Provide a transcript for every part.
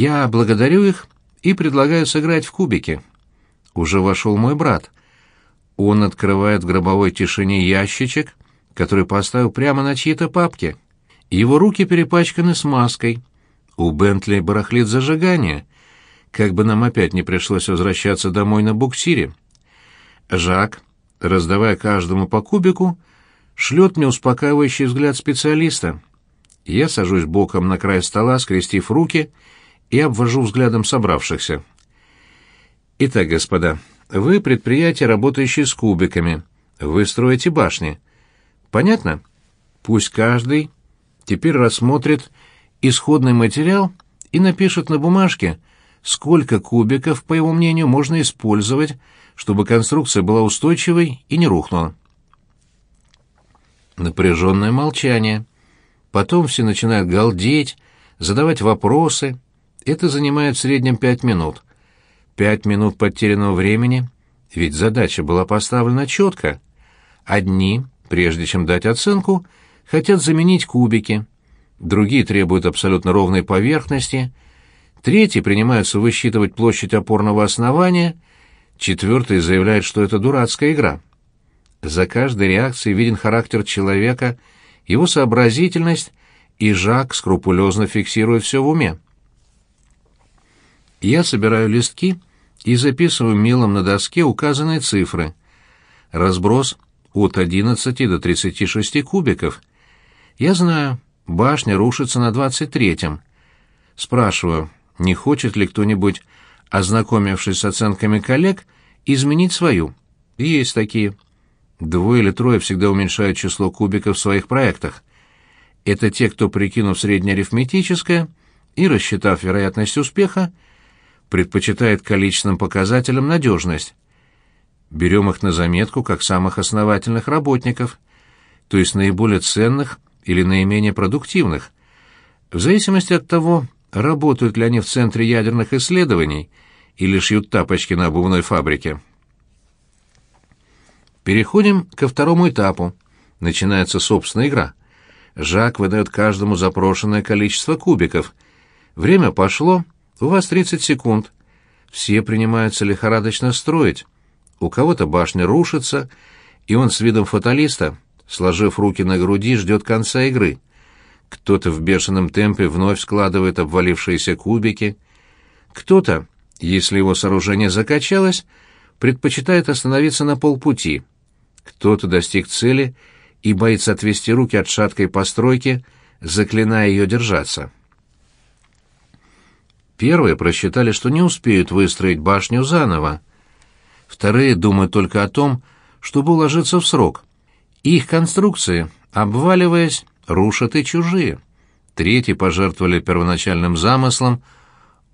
Я благодарю их и предлагаю сыграть в кубики. Уже вошел мой брат. Он открывает в гробовой тишине ящичек, который поставил прямо на чьи-то папки. Его руки перепачканы смазкой. У Бентли барахлит зажигание. Как бы нам опять не пришлось возвращаться домой на буксире. Жак, раздавая каждому по кубику, шлет мне успокаивающий взгляд специалиста. Я сажусь боком на край стола, скрестив руки, и обвожу взглядом собравшихся. Итак, господа, вы предприятие, работающее с кубиками. Вы строите башни. Понятно? Пусть каждый теперь рассмотрит исходный материал и напишет на бумажке, сколько кубиков, по его мнению, можно использовать, чтобы конструкция была устойчивой и не рухнула. Напряженное молчание. Потом все начинают галдеть, задавать вопросы. Это занимает в среднем пять минут. Пять минут потерянного времени, ведь задача была поставлена четко. Одни, прежде чем дать оценку, хотят заменить кубики, другие требуют абсолютно ровной поверхности, третьи принимаются высчитывать площадь опорного основания, четвертый заявляет, что это дурацкая игра. За каждой реакцией виден характер человека, его сообразительность, и Жак скрупулезно фиксирует все в уме. Я собираю листки и записываю мелом на доске указанные цифры. Разброс от 11 до 36 кубиков. Я знаю, башня рушится на 23-м. Спрашиваю, не хочет ли кто-нибудь, ознакомившись с оценками коллег, изменить свою? Есть такие. Двое или трое всегда уменьшают число кубиков в своих проектах. Это те, кто, прикинув среднеарифметическое и рассчитав вероятность успеха, предпочитает количественным показателям надежность. Берем их на заметку как самых основательных работников, то есть наиболее ценных или наименее продуктивных, в зависимости от того, работают ли они в Центре ядерных исследований или шьют тапочки на обувной фабрике. Переходим ко второму этапу. Начинается собственная игра. Жак выдает каждому запрошенное количество кубиков. Время пошло, у вас 30 секунд. Все принимаются лихорадочно строить. У кого-то башня рушится, и он с видом фаталиста, сложив руки на груди, ждет конца игры. Кто-то в бешеном темпе вновь складывает обвалившиеся кубики. Кто-то, если его сооружение закачалось, предпочитает остановиться на полпути. Кто-то достиг цели и боится отвести руки от шаткой постройки, заклиная ее держаться. Первые просчитали, что не успеют выстроить башню заново. Вторые думают только о том, чтобы уложиться в срок. Их конструкции, обваливаясь, рушат и чужие. Третьи пожертвовали первоначальным замыслом,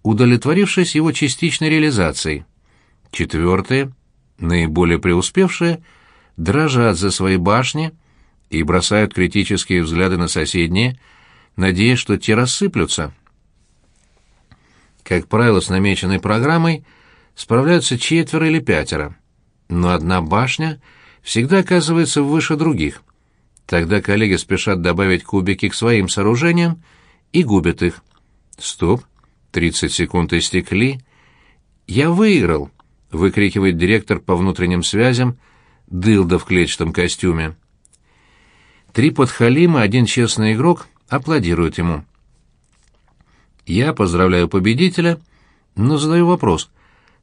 удовлетворившись его частичной реализацией. Четвертые, наиболее преуспевшие, дрожат за свои башни и бросают критические взгляды на соседние, надеясь, что те рассыплются. Как правило, с намеченной программой справляются четверо или пятеро, но одна башня всегда оказывается выше других. Тогда коллеги спешат добавить кубики к своим сооружениям и губят их. Стоп, 30 секунд истекли. «Я выиграл!» — выкрикивает директор по внутренним связям, дылда в клетчатом костюме. Три подхалима, один честный игрок аплодируют ему. Я поздравляю победителя, но задаю вопрос.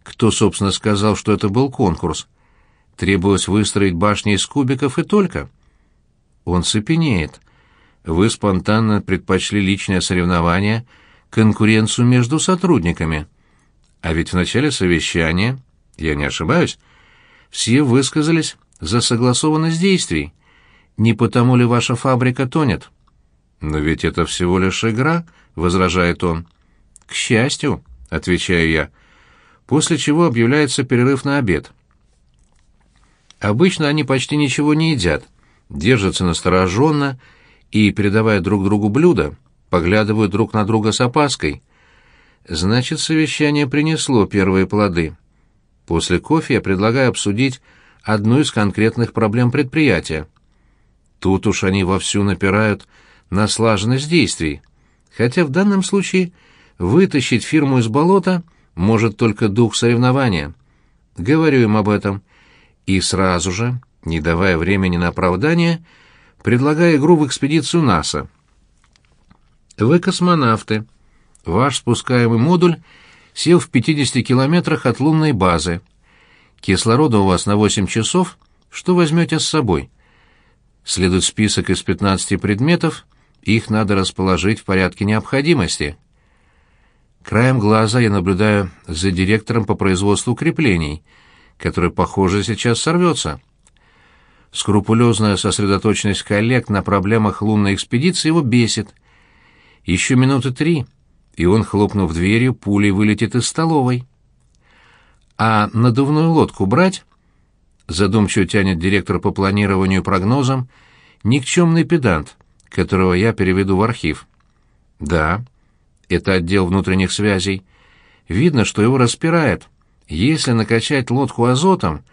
Кто, собственно, сказал, что это был конкурс? Требовалось выстроить башни из кубиков и только. Он цепенеет. Вы спонтанно предпочли личное соревнование, конкуренцию между сотрудниками. А ведь в начале совещания, я не ошибаюсь, все высказались за согласованность действий. Не потому ли ваша фабрика тонет? Но ведь это всего лишь игра, возражает он. К счастью, отвечаю я. После чего объявляется перерыв на обед. Обычно они почти ничего не едят, держатся настороженно и, передавая друг другу блюда, поглядывают друг на друга с опаской. Значит, совещание принесло первые плоды. После кофе я предлагаю обсудить одну из конкретных проблем предприятия. Тут уж они вовсю напирают на слаженность действий, хотя в данном случае Вытащить фирму из болота может только дух соревнования. Говорю им об этом. И сразу же, не давая времени на оправдание, предлагаю игру в экспедицию НАСА. Вы космонавты. Ваш спускаемый модуль сел в 50 километрах от лунной базы. Кислорода у вас на 8 часов. Что возьмете с собой? Следует список из 15 предметов, их надо расположить в порядке необходимости. Краем глаза я наблюдаю за директором по производству креплений, который, похоже, сейчас сорвется. Скрупулезная сосредоточенность коллег на проблемах лунной экспедиции его бесит. Еще минуты три, и он, хлопнув дверью, пулей вылетит из столовой. А надувную лодку брать? Задумчиво тянет директор по планированию и прогнозам, никчемный педант, которого я переведу в архив. Да, это отдел внутренних связей. Видно, что его распирает. Если накачать лодку азотом,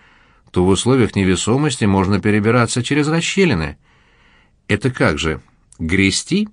то в условиях невесомости можно перебираться через расщелины. Это как же, грести?